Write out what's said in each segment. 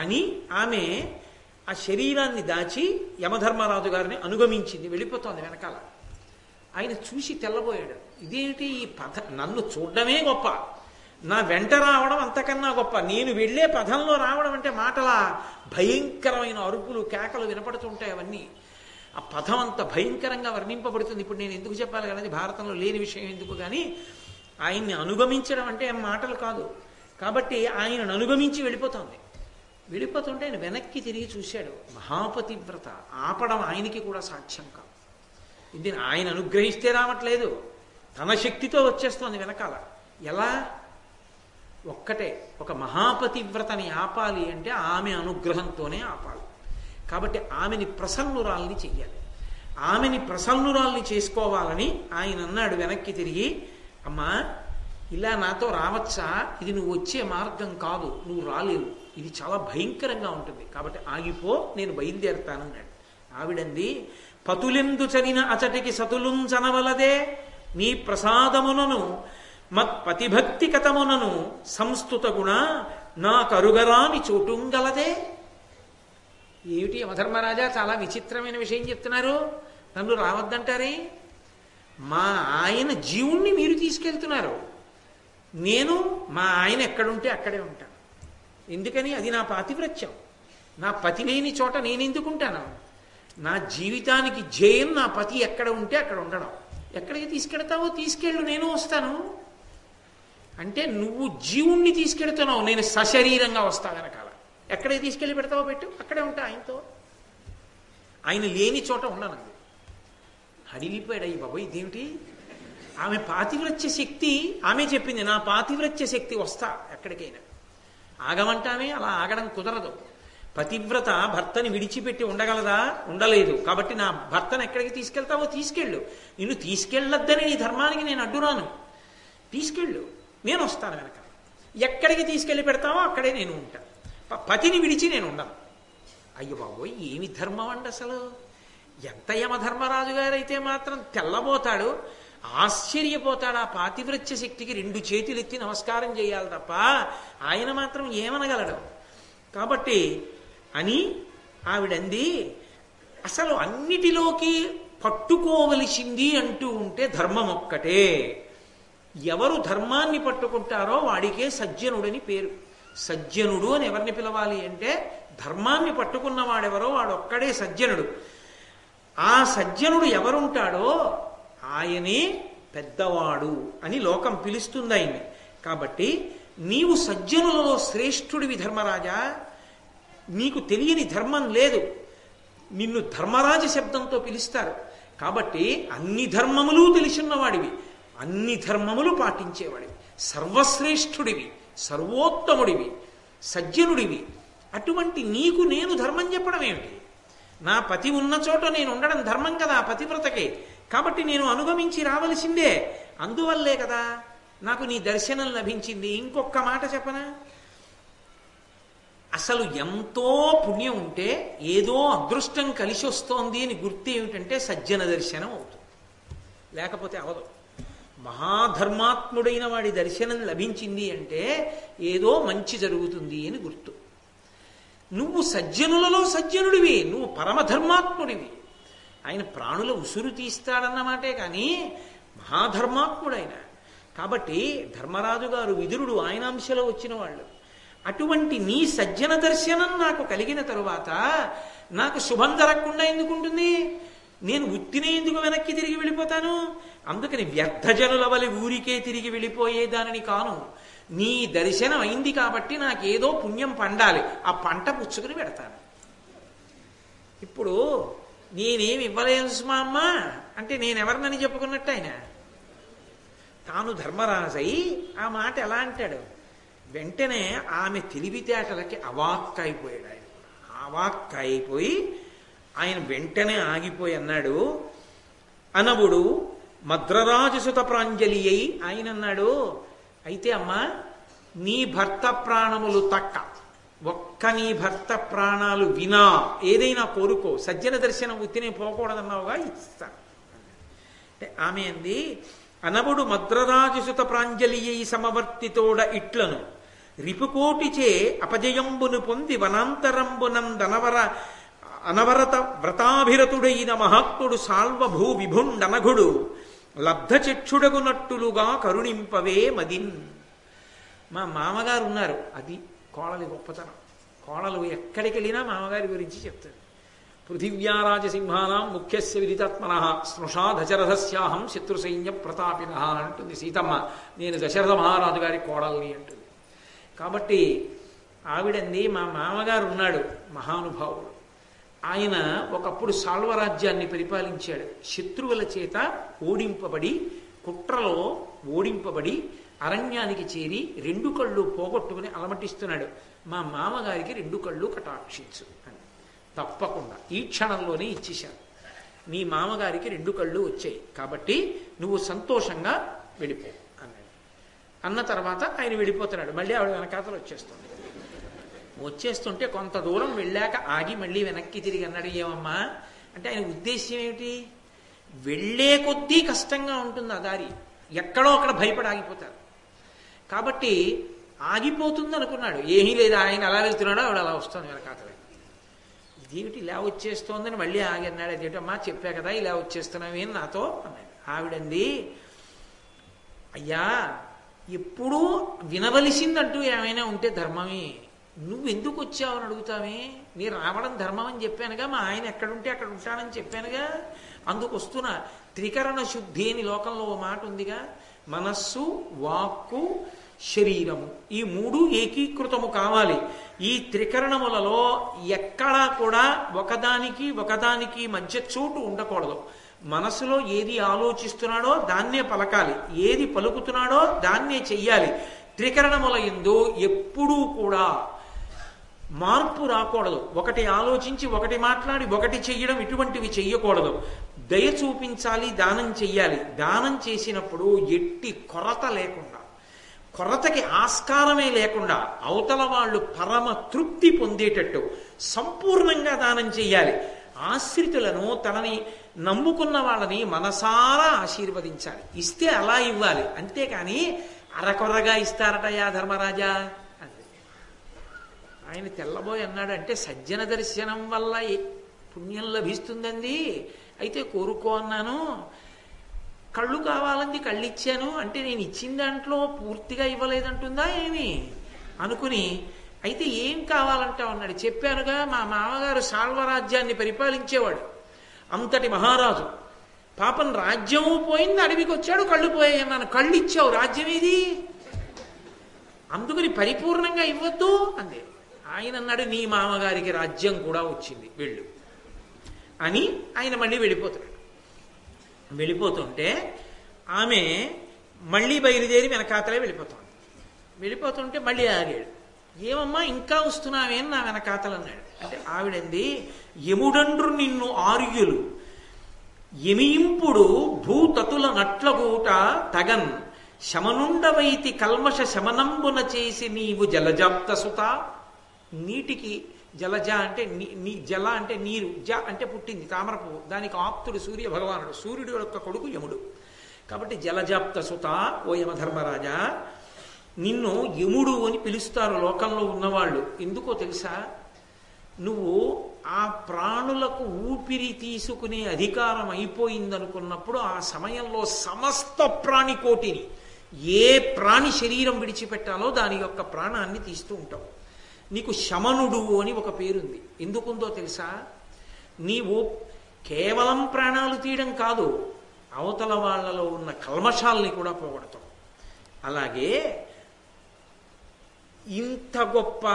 అని ఆమె ఆ శరీరాన్ని దాచి యమధర్మరాజు గారిని అనుగమించింది వెళ్ళిపోతోంది వెనకాల. ఆయన చూసి తెల్లబోయాడు. ఇదేంటి ఈ పథ నన్ను చూడడమే గొప్ప. నా వెంట రావడం అంతకన్నా గొప్ప. నేను వెళ్ళే పథంలో రావడం అంటే మాటలా భయంకరమైన అరుపులు కేకలు వినపడుతుంటాయి అవన్నీ. ఆ పథం అంత భయంకరంగా వర్ణింపబడుతుంది. ఇప్పుడు నేను ఎందుకు చెప్పాలి కానీ భారతంలో లేని విషయం ఎందుకు? కానీ ఆయన్ని అనుగమించడం అంటే ఏం మాటలు కాదు. కాబట్టి ఆయనను అనుగమించి వెళ్ళిపోతుంది. వెళ్ళిపోతుంటే ఆయన వెనక్కి తిరిగి చూశాడు. మహాపతివ్రత. ఆపడం ఆయనకి కూడా సాధ్యం కాదు. ఇది ఆయన అనుగ్రహిస్తే రావట్లేదు. తన శక్తితో వచ్చేస్తోంది వెనకాల. ఎలా? ఒక్కటే. ఒక మహాపతివ్రతని ఆపాలి అంటే ఆమె అనుగ్రహంతోనే ఆపాలి. కాబట్టి ఆమెని ప్రసన్నురాల్ని చెయ్యాలి. ఆమెని ప్రసన్నురాల్ని చేసుకోవాలని ఆయన అన్నాడు వెనక్కి తిరిగి. అమ్మా ఇలా నాతో రావచ్చా? ఇది నువ్వు వచ్చే మార్గం కాదు. నువ్వు రాలేవు. ఇది చాలా భయంకరంగా ఉంటుంది. కాబట్టి ఆగిపో నేను బయలుదేరుతానన్నాడు ఆవిడంది పతులెందు చరిన అచటికి సతులుంచనవలదే నీ ప్రసాదమునను మత్పతిభక్తి కథమునను సంస్థుత గుణ నా కరుగరాని చోటుంగలదే ఏమిటి యమధర్మరాజా చాలా విచిత్రమైన విషయం చెప్తున్నారు. నన్ను రావద్దంటారే? మా ఆయన జీవుణ్ణి మీరు తీసుకెళ్తున్నారు. నేను మా ఆయన ఎక్కడుంటే అక్కడే ఉంటాను ఎందుకని అది నా పాతివ్రత్యం. నా పతి లేని చోట నేనెందుకుంటాను? నా జీవితానికి జయం నా పతి ఎక్కడ ఉంటే అక్కడ ఉండడం. ఎక్కడికి తీసుకెడతావో తీసుకెళ్ళు నేను వస్తాను. అంటే నువ్వు జీవుణ్ణి తీసుకెడుతున్నావు నేను సశరీరంగా వస్తా వెనకాల. ఎక్కడికి తీసుకెళ్ళి పెడతావో పెట్టు అక్కడే ఉంటా ఆయనతో. ఆయన లేని చోట ఉండను అడిగిపోయాడు అయ్యి బాబు ఇదేమిటి? ఆమె పాతివ్రత్య శక్తి ఆమె చెప్పింది నా పాతివ్రత్య శక్తి వస్తా ఎక్కడికైనా. ఆగమంటామే అలా ఆగడం కుదరదు. పతివ్రత భర్తని విడిచిపెట్టి ఉండగలదా? ఉండలేదు. కాబట్టి నా భర్తను ఎక్కడికి తీసుకెళ్తావో తీసుకెళ్ళు. నిన్ను తీసుకెళ్ళొద్దని నీ ధర్మానికి నేను అడ్డురాను. తీసుకెళ్ళు. నేను వస్తాను వెనక. ఎక్కడికి తీసుకెళ్ళి పెడతావో అక్కడే నేను ఉంటాను. పతిని విడిచి నేను ఉండను. అయ్యో బాబోయ్ ఏమి ధర్మం అండి అసలు? ఎంత యమధర్మరాజు గారైతే మాత్రం తెల్లబోతాడు. ఆశ్చర్యపోతాడు. ఆ పాతివ్రత్య శక్తికి రెండు చేతులు ఎత్తి నమస్కారం చేయాలి తప్ప ఆయన మాత్రం ఏమనగలడు. కాబట్టి అని ఆవిడంది అసలు అన్నిటిలోకి పట్టుకోవలసింది అంటూ ఉంటే ధర్మం ఒక్కటే. ఎవరు ధర్మాన్ని పట్టుకుంటారో వాడికే సజ్జనుడని పేరు. సజ్జనుడు అని ఎవరిని పిలవాలి అంటే ధర్మాన్ని పట్టుకున్న వాడెవరో వాడొక్కడే సజ్జనుడు. ఆ సజ్జనుడు ఎవరుంటాడో ఆయనే పెద్దవాడు అని లోకం పిలుస్తుంది ఆయన్ని. కాబట్టి నీవు సజ్జనులలో శ్రేష్ఠుడివి ధర్మరాజా. నీకు తెలియని ధర్మం లేదు. నిన్ను ధర్మరాజ శబ్దంతో పిలుస్తారు. కాబట్టి అన్ని ధర్మములు తెలిసిన్నవాడివి అన్ని ధర్మములు పాటించేవాడివి. సర్వశ్రేష్ఠుడివి సర్వోత్తముడివి సజ్జనుడివి. అటువంటి నీకు నేను ధర్మం చెప్పడం ఏమిటి? నా పతి ఉన్న చోట నేను ఉండడం ధర్మం కదా పతివ్రతకే. కాబట్టి నేను అనుగమించి రావలసిందే. అందువల్లే కదా నాకు నీ దర్శనం లభించింది. ఇంకొక మాట చెప్పనా? అసలు ఎంతో పుణ్యం ఉంటే ఏదో అదృష్టం కలిసి వస్తోంది అని గుర్తు ఏమిటంటే సజ్జన దర్శనం అవుతుంది. లేకపోతే అవదు. మహాధర్మాత్ముడైన వాడి దర్శనం లభించింది అంటే ఏదో మంచి జరుగుతుంది అని గుర్తు. నువ్వు సజ్జనులలో సజ్జనుడివి. నువ్వు పరమధర్మాత్ముడివి. ఆయన ప్రాణుల ఉసురు తీస్తాడన్నమాటే కానీ మహాధర్మాత్ముడైన. కాబట్టి ధర్మరాజు గారు విదురుడు ఆయన అంశలో వచ్చిన వాళ్ళు. అటువంటి నీ సజ్జన దర్శనం నాకు కలిగిన తరువాత నాకు శుభం జరగకుండా ఎందుకుంటుంది నేను ఉత్తినే ఎందుకు వెనక్కి తిరిగి వెళ్ళిపోతాను? అందుకని వ్యర్థజనుల వలె ఊరికే తిరిగి వెళ్ళిపోయే దానిని కాను. నీ దర్శనం అయింది కాబట్టి నాకేదో పుణ్యం పండాలి. ఆ పంట పుచ్చుకుని పెడతాను. ఇప్పుడు నేనేమి ఇవ్వలేను సుమా అమ్మ అంటే నేనెవరినని చెప్పుకున్నట్టు ఆయన? తాను ధర్మరాజై. ఆ మాట ఎలా అంటాడు? వెంటనే ఆమె తెలివితేటలకి అవాక్కైపోయాడు ఆయన. అవాక్కైపోయి ఆయన వెంటనే ఆగిపోయి అన్నాడు. అనవుడు మద్రరాజసుత ప్రాంజలి అయి ఆయన అన్నాడు అయితే అమ్మా నీ భర్త ప్రాణములు తక్క. ఒక్క నీ భర్త ప్రాణాలు వినా ఏదైనా కోరుకో సజ్జన దర్శనం ఉత్తినే పోకూడదన్నావుగా ఇస్తాను. అంటే ఆమె అంది అనవుడు మద్రరాజసుత ప్రాంజలి సమవర్తితోడ ఇట్లను రిపుకోటిచే అపజయంబును పొంది వనాంతరంబునం దనవర అనవరత వ్రతాభిరతుడైన మహాత్ముడు సాల్వభూ విభుండనఘుడు లబ్ధచక్షుడగునట్టులుగా కరుణింపవే మదిన్. మా మామగారు ఉన్నారు అది కోడలి గొప్పతనం. కోడలు ఎక్కడికి వెళ్ళినా మామగారి గురించి చెప్తారు. పృథివ్యారాజసింహానాం ముఖ్యస్య విదితాత్మన. స్నుషా దశరథస్యాహం శత్రుసైన్య ప్రతాపిన అంటుంది సీతమ్మ. నేను దశరథ మహారాజు గారి కోడల్ని అంటుంది. కాబట్టి ఆవిడంది మా మామగారు ఉన్నాడు మహానుభావుడు. ఆయన ఒకప్పుడు సాల్వరాజ్యాన్ని పరిపాలించాడు. శత్రువుల చేత ఓడింపబడి కుట్రలో ఓడింపబడి అరణ్యానికి చేరి రెండు కళ్ళు పోగొట్టుకుని అలమటిస్తున్నాడు. మా మామగారికి రెండు కళ్ళు కటాక్షించు అని. తప్పకుండా. ఈ క్షణంలోనే ఇచ్చేశాను నీ మామగారికి రెండు కళ్ళు వచ్చాయి. కాబట్టి నువ్వు సంతోషంగా వెళ్ళిపో అన్నాడు. అన్న తర్వాత ఆయన వెళ్ళిపోతున్నాడు. మళ్ళీ ఆవిడ వెనకాతలు వచ్చేస్తుంది. వచ్చేస్తుంటే కొంత దూరం వెళ్ళాక ఆగి మళ్ళీ వెనక్కి తిరిగి అన్నాడు ఏమమ్మా? అంటే ఆయన ఉద్దేశ్యం ఏమిటి? వెళ్ళే కొద్దీ కష్టంగా ఉంటుంది ఆ దారి? ఎక్కడో అక్కడ భయపడి ఆగిపోతారు. కాబట్టి ఆగిపోతుంది అనుకున్నాడు. ఏమీ లేదు ఆయన అలా వెళ్తున్నాడో ఆవిడ అలా వస్తుంది వెనకాతలే ఇదేమిటి ఇలా వచ్చేస్తోందని మళ్ళీ ఆగి అన్నాడు అదేటమ్మా చెప్పా కదా ఇలా వచ్చేస్తున్నావే నాతో అన్నాడు. ఆవిడంది అయ్యా ఎప్పుడూ వినవలసిందంటూ ఏమైనా ఉంటే ధర్మమే. నువ్వు ఎందుకు వచ్చావు అని అడుగుతావే? నీ రావడం ధర్మం అని చెప్పానుగా మా ఆయన ఎక్కడుంటే అక్కడ ఉంటానని చెప్పానుగా. అందుకు వస్తున్నా. త్రికరణ శుద్ధి అని లోకంలో ఓ మాట ఉందిగా మనస్సు వాక్కు శరీరము. ఈ మూడు ఏకీకృతము కావాలి. ఈ త్రికరణములలో ఎక్కడా కూడా ఒకదానికి ఒకదానికి మధ్య చోటు ఉండకూడదు. మనసులో ఏది ఆలోచిస్తున్నాడో దాన్నే పలకాలి. ఏది పలుకుతున్నాడో దాన్నే చెయ్యాలి. త్రికరణముల ఎందు ఎప్పుడూ కూడా మార్పు రాకూడదు. ఒకటి ఆలోచించి ఒకటి మాట్లాడి ఒకటి చెయ్యడం ఇటువంటివి చెయ్యకూడదు. దయ చూపించాలి దానం చెయ్యాలి. దానం చేసినప్పుడు ఎట్టి కొరత లేకుండా కొరతకి ఆస్కారమే లేకుండా అవతల వాళ్ళు పరమ తృప్తి పొందేటట్టు సంపూర్ణంగా దానం చేయాలి ఆశ్రితులను తనని నమ్ముకున్న వాళ్ళని మనసారా ఆశీర్వదించాలి. ఇస్తే అలా ఇవ్వాలి. అంతేకాని అరకొరగా ఇస్తారటయా ధర్మరాజా ఆయన తెల్లబోయి అన్నాడు అంటే సజ్జన దర్శనం వల్ల పుణ్యం లభిస్తుందండి? అయితే కోరుకో అన్నాను. కళ్ళు కావాలంది కళ్ళు ఇచ్చాను అంటే నేను ఇచ్చిన దాంట్లో పూర్తిగా ఇవ్వలేదంటుందా ఏమి? అనుకుని అయితే ఏం కావాలంటావు అన్నాడు. చెప్పానుగా మా మామగారు సాల్వరాజ్యాన్ని పరిపాలించేవాడు. అంతటి మహారాజు. పాపం రాజ్యము పోయింది అడవికి వచ్చాడు కళ్ళు పోయాయన్నాను. కళ్ళు ఇచ్చావు రాజ్యం ఏది అందుకని పరిపూర్ణంగా ఇవ్వద్దు అంది. ఆయన అన్నాడు నీ మామగారికి రాజ్యం కూడా వచ్చింది వెళ్ళు. అని ఆయన మళ్ళీ వెళ్ళిపోతాడు. వెళ్ళిపోతుంటే ఆమె మళ్ళీ బయలుదేరి వెనకాతలే వెళ్ళిపోతుంది. వెళ్ళిపోతుంటే మళ్ళీ ఆగాడు. ఏమమ్మా ఇంకా వస్తున్నావే నా వెనకాతలు అన్నాడు. అంటే ఆవిడంది యముడండ్రు నిన్ను ఆర్యులు. ఎమియింపుడు భూతతుల నట్లగూట తగన్. శమనుండవైతి కల్మష శమనంబున చేసి నీవు జలజాప్త సుత. నీటికి జలజ అంటే నీ- జల అంటే నీరు జ అంటే పుట్టింది తామర పువ్వు. దానికి ఆప్తుడు సూర్య భగవానుడు. సూర్యుడు యొక్క కొడుకు యముడు. కాబట్టి జలజాప్త సుత ఓ యమధర్మరాజా నిన్ను యముడు అని పిలుస్తారు లోకంలో ఉన్నవాళ్ళు. ఎందుకో తెలుసా? నువ్వు ఆ ప్రాణులకు ఊపిరి తీసుకునే అధికారం అయిపోయిందనుకున్నప్పుడు ఆ సమయంలో సమస్త ప్రాణికోటిని ఏ ప్రాణి శరీరం విడిచిపెట్టాలో దాని యొక్క ప్రాణాన్ని తీస్తూ ఉంటావు. నీకు శమనుడు అని ఒక పేరుంది. ఎందుకుందో తెలుసా? నీవు కేవలం ప్రాణాలు తీయడం కాదు అవతల వాళ్ళలో ఉన్న కల్మషాల్ని కూడా పోగొడతావు. అలాగే ఇంత గొప్ప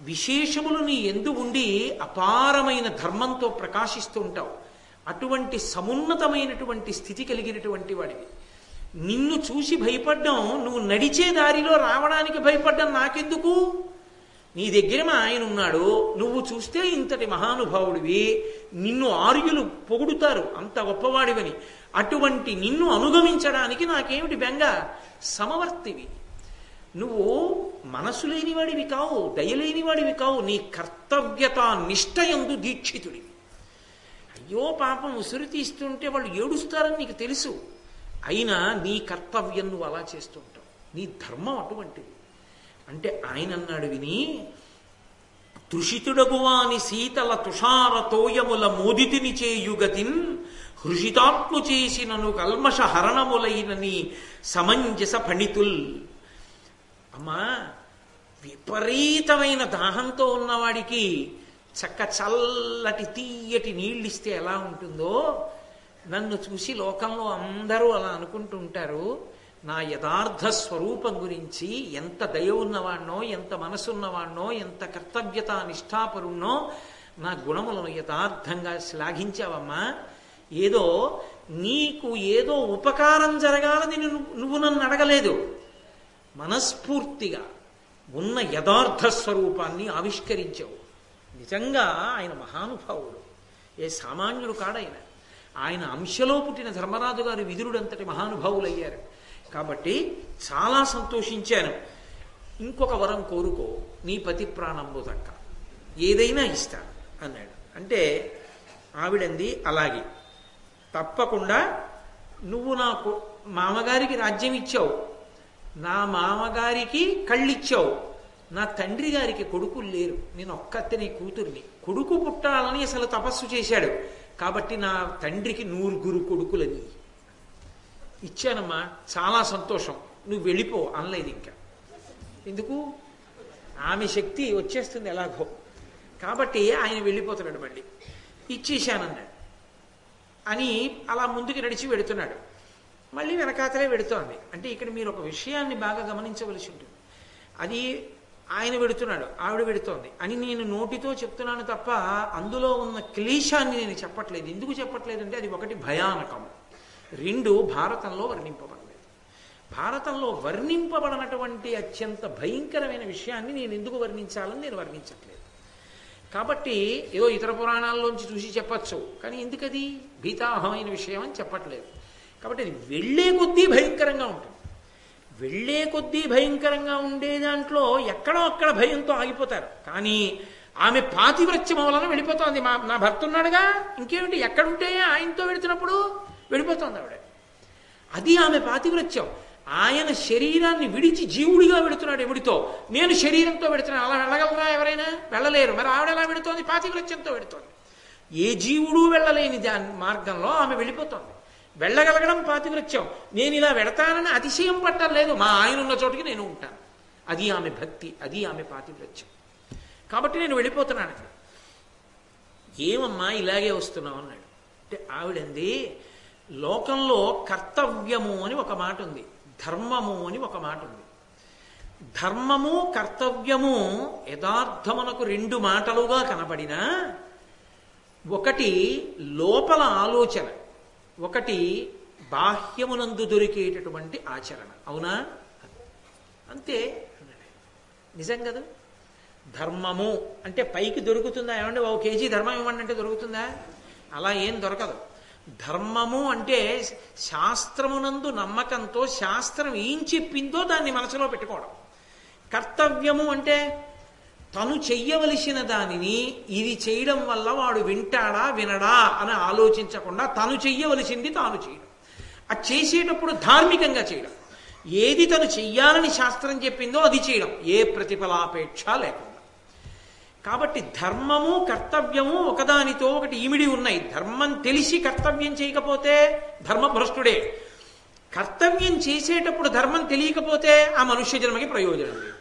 విశేషములు నీ ఎందు ఉండి అపారమైన ధర్మంతో ప్రకాశిస్తూ ఉంటావు. అటువంటి సమున్నతమైనటువంటి స్థితి కలిగినటువంటి వాడివి. నిన్ను చూసి భయపడ్డం నువ్వు నడిచే దారిలో రావడానికి భయపడ్డం నాకెందుకు? నీ దగ్గర మా ఆయన ఉన్నాడు నువ్వు చూస్తే ఇంతటి మహానుభావుడివి నిన్ను ఆర్యులు పొగుడుతారు అంత గొప్పవాడివని. అటువంటి నిన్ను అనుగమించడానికి నాకేమిటి బెంగ? సమవర్తివి. నువ్వు మనసు లేనివాడివి కావు దయలేనివాడివి కావు నీ కర్తవ్యత నిష్టయందు దీక్షితుడివి. అయ్యో పాపం ఉసురు తీస్తుంటే వాళ్ళు ఏడుస్తారని నీకు తెలుసు. అయినా నీ కర్తవ్యం నువ్వు అలా చేస్తుంటావు నీ ధర్మం అటువంటిది. అంటే ఆయన అన్నాడు విని తృషితుడగువాని శీతల తుషార తోయముల మోదితిని చేయుగతిన్ హృషితాత్ము చేసినను కల్మష హరణములైనని సమంజస ఫణితుల్. అమ్మా విపరీతమైన దాహంతో ఉన్నవాడికి చక్క చల్లటి తీయటి నీళ్ళిస్తే ఎలా ఉంటుందో? నన్ను చూసి లోకంలో అందరూ అలా అనుకుంటుంటారు. నా యథార్థ స్వరూపం గురించి ఎంత దయ ఉన్నవాణ్ణో ఎంత మనసున్నవాణ్ణో ఎంత కర్తవ్యత నిష్ఠాపరుణ్ణో నా గుణములను యథార్థంగా శ్లాఘించావమ్మా. ఏదో నీకు ఏదో ఉపకారం జరగాలని నువ్వు నన్ను అడగలేదు. మనస్ఫూర్తిగా ఉన్న యథార్థ స్వరూపాన్ని ఆవిష్కరించావు. నిజంగా ఆయన మహానుభావుడు. ఏ సామాన్యుడు కాడైన. ఆయన అంశలో పుట్టిన ధర్మరాజు గారి విదురుడంతటి మహానుభావులయ్యారు. కాబట్టి చాలా సంతోషించాను. ఇంకొక వరం కోరుకో నీ పతి ప్రాణంబు దక్క. ఏదైనా ఇస్తాను అన్నాడు. అంటే ఆవిడంది అలాగే. తప్పకుండా నువ్వు నాకు మామగారికి రాజ్యం ఇచ్చావు. నా మామగారికి కళ్ళిచ్చావు. నా తండ్రి గారికి కొడుకులు లేరు. నేను ఒక్కత్తని కూతుర్ని. కొడుకు పుట్టాలని అసలు తపస్సు చేశాడు. కాబట్టి నా తండ్రికి నూరుగురు కొడుకులని. ఇచ్చానమ్మా చాలా సంతోషం. నువ్వు వెళ్ళిపో అనలేదు ఇంకా. ఎందుకు? ఆమె శక్తి వచ్చేస్తుంది ఎలాగో. కాబట్టి ఆయన వెళ్ళిపోతున్నాడు మళ్ళీ. ఇచ్చేశానన్నాడు. అని అలా ముందుకు నడిచి వెడుతున్నాడు. మళ్ళీ వెనకాతలే వెడుతోంది. అంటే ఇక్కడ మీరు ఒక విషయాన్ని బాగా గమనించవలసి ఉంటుంది. అది ఆయన వెడుతున్నాడు ఆవిడ వెడుతోంది. అని నేను నోటితో చెప్తున్నాను తప్ప అందులో ఉన్న క్లేశాన్ని నేను చెప్పట్లేదు. ఎందుకు చెప్పట్లేదంటే అది ఒకటి భయానకం. రెండు భారతంలో వర్ణింపబడలేదు. భారతంలో వర్ణింపబడినటువంటి అత్యంత భయంకరమైన విషయాన్ని నేను ఎందుకు వర్ణించాలని నేను వర్ణించట్లేదు. కాబట్టి ఏదో ఇతర పురాణాల్లోంచి చూసి చెప్పచ్చు కానీ ఎందుకది? భీతాహమైన విషయం అని చెప్పట్లేదు. కాబట్టి అది వెళ్ళే కొద్దీ భయంకరంగా ఉంటుంది. వెళ్ళే కొద్దీ భయంకరంగా ఉండే దాంట్లో ఎక్కడో అక్కడ భయంతో ఆగిపోతారు. కానీ ఆమె పాతివ్రత్యం వలన వెళ్ళిపోతోంది. మా నా భర్త ఉన్నాడుగా? ఇంకేమిటి? ఎక్కడుంటే ఆయనతో వెళుతున్నప్పుడు? వెళ్ళిపోతుంది ఆవిడ అది ఆమె పాతివ్రత్యం ఆయన శరీరాన్ని విడిచి జీవుడిగా వెడుతున్నాడు ఎవడితో? నేను శరీరంతో పెడుతున్నాను. అలా వెళ్ళగలరా ఎవరైనా? వెళ్ళలేరు. మరి ఆవిడ ఎలా పెడుతోంది? పాతివ్రత్యంతో పెడుతోంది. ఏ జీవుడు వెళ్ళలేని దాని మార్గంలో ఆమె వెళ్ళిపోతోంది. వెళ్ళగలగడం పాతివృత్యం నేను ఇలా వెడతానని అతిశయం పట్టడం లేదు. మా ఆయన ఉన్న చోటికి నేను ఉంటాను. అది ఆమె భక్తి. అది ఆమె పాతివృత్యం కాబట్టి నేను వెళ్ళిపోతున్నాను. అక్కడ ఏమమ్మా ఇలాగే వస్తున్నావు అన్నాడు. అంటే ఆవిడంది లోకంలో కర్తవ్యము అని ఒక మాట ఉంది. ధర్మము అని ఒక మాట ఉంది. ధర్మము కర్తవ్యము యథార్థమునకు రెండు మాటలుగా కనబడినా ఒకటి లోపల ఆలోచన ఒకటి బాహ్యమునందు దొరికేటటువంటి ఆచరణ. అవునా? అంతే. నిజం కదా? ధర్మము అంటే పైకి దొరుకుతుందా? ఏమంటే ఒక కేజీ ధర్మం ఇవ్వండి అంటే దొరుకుతుందా? అలా ఏం దొరకదు. ధర్మము అంటే శాస్త్రమునందు నమ్మకంతో శాస్త్రం ఏం చెప్పిందో దాన్ని మనసులో పెట్టుకోవడం. కర్తవ్యము అంటే తను చెయ్యవలసిన దానిని ఇది చేయడం వల్ల వాడు వింటాడా వినడా అని ఆలోచించకుండా తను చెయ్యవలసింది తాను చేయడం. అది చేసేటప్పుడు ధార్మికంగా చేయడం. ఏది తను చెయ్యాలని శాస్త్రం చెప్పిందో అది చేయడం. ఏ ప్రతిఫలాపేక్ష లేకుండా. కాబట్టి ధర్మము కర్తవ్యము ఒకదానితో ఒకటి ఈమిడి ఉన్నాయి. ధర్మం తెలిసి కర్తవ్యం చేయకపోతే ధర్మభ్రష్టుడే. కర్తవ్యం చేసేటప్పుడు ధర్మం తెలియకపోతే ఆ మనుష్య జన్మకి ప్రయోజనం లేదు.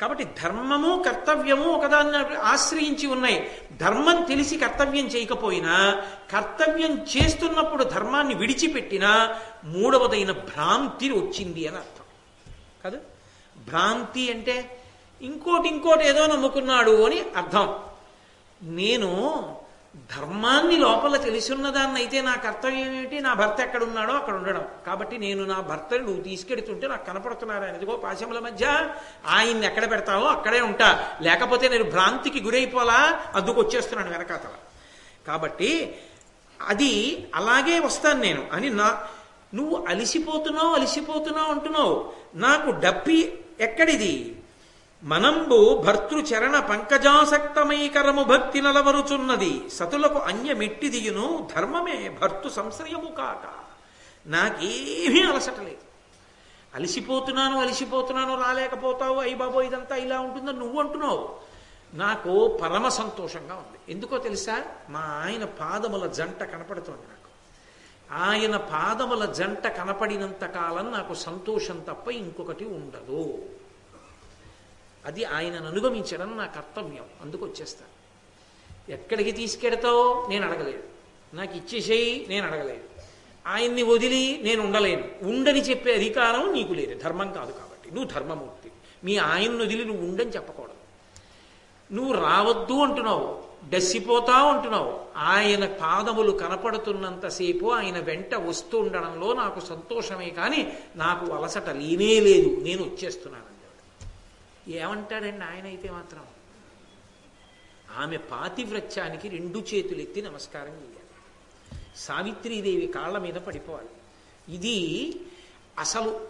కాబట్టి ధర్మము కర్తవ్యము ఒకదాన్ని ఆశ్రయించి ఉన్నాయి. ధర్మం తెలిసి కర్తవ్యం చేయకపోయినా కర్తవ్యం చేస్తున్నప్పుడు ధర్మాన్ని విడిచిపెట్టినా మూడవదైన భ్రాంతి వచ్చింది అని అర్థం. కాదు? భ్రాంతి అంటే ఇంకోటి ఇంకోటి ఏదో నమ్ముకున్నాడు అని అర్థం. నేను ధర్మాన్ని లోపల తెలిసిన్నదాన్ని అయితే నా కర్తవ్యం ఏమిటి? నా భర్త ఎక్కడ ఉన్నాడో అక్కడ ఉండడం. కాబట్టి నేను నా భర్తను నువ్వు తీసుకెడుతుంటే నాకు కనపడుతున్నారు? ఆయన ఇదిగో పాశముల మధ్య ఆయన్ని ఎక్కడ పెడతావో అక్కడే ఉంటా. లేకపోతే నేను భ్రాంతికి గురైపోలా? అందుకు వచ్చేస్తున్నాను వెనకాతల. కాబట్టి అది అలాగే వస్తాను నేను. అని నా నువ్వు అలిసిపోతున్నావు అలిసిపోతున్నావు అంటున్నావు. నాకు డప్పి ఎక్కడిది? మనంబు భర్తృచరణ పంకజాసక్తమైకరము భక్తి నలవరుచున్నది. సతులకు అన్యమెట్టిదియును ధర్మమే భర్తు సంశ్రయము కాక. నాకేమీ అలసటలేదు అలసిపోతున్నాను అలసిపోతున్నాను రాలేకపోతావు అయ్యి బాబో ఇదంతా ఇలా ఉంటుందో నువ్వు అంటున్నావు. నాకు పరమ సంతోషంగా ఉంది. ఎందుకో తెలుసా? మా ఆయన పాదముల జంట కనపడుతోంది నాకు. ఆయన పాదముల జంట కనపడినంత కాలం నాకు సంతోషం తప్ప ఇంకొకటి ఉండదు. అది ఆయనను అనుగమించడం నా కర్తవ్యం. అందుకు వచ్చేస్తాను. ఎక్కడికి తీసుకెడతావో నేను అడగలేదు నాకు ఇచ్చేసేయి నేను అడగలేదు ఆయన్ని వదిలి నేను ఉండలేను. ఉండని చెప్పే అధికారం నీకు లేదు. ధర్మం కాదు కాబట్టి. నువ్వు ధర్మమూర్తి. మీ ఆయన్ని వదిలి నువ్వు ఉండని చెప్పకూడదు. నువ్వు రావద్దు అంటున్నావు. డస్సిపోతా అంటున్నావు. ఆయన పాదములు కనపడుతున్నంతసేపు ఆయన వెంట వస్తూ ఉండడంలో నాకు సంతోషమే కానీ నాకు అలసట లేనే లేదు. నేను వచ్చేస్తున్నాను ఏమంటాడండి ఆయన అయితే మాత్రం? ఆమె పాతివ్రత్యానికి రెండు చేతులు ఎత్తి నమస్కారం చేయాలి సావిత్రీదేవి కాళ్ళ మీద పడిపోవాలి. ఇది అసలు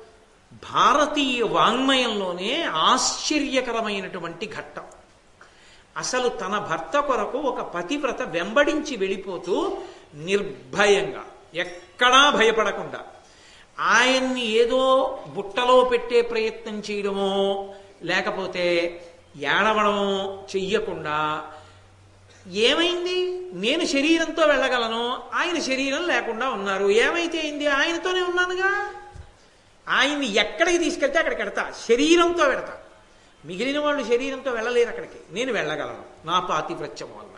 భారతీయ వాంగ్మయంలోనే ఆశ్చర్యకరమైనటువంటి ఘట్టం. అసలు తన భర్త కొరకు ఒక పతివ్రత వెంబడించి వెళ్ళిపోతూ నిర్భయంగా ఎక్కడా భయపడకుండా ఆయన్ని ఏదో బుట్టలో పెట్టే ప్రయత్నం చేయడమో లేకపోతే ఏడవడం చెయ్యకుండా ఏమైంది? నేను శరీరంతో వెళ్ళగలను ఆయన శరీరం లేకుండా ఉన్నారు. ఏమైతే అయింది? ఆయనతోనే ఉన్నానుగా. ఆయన్ని ఎక్కడికి తీసుకెళ్తే అక్కడికి వెడతా. శరీరంతో వెడతా. మిగిలిన వాళ్ళు శరీరంతో వెళ్ళలేరు అక్కడికి. నేను వెళ్ళగలను. నా పాతివ్రత్యం వల్ల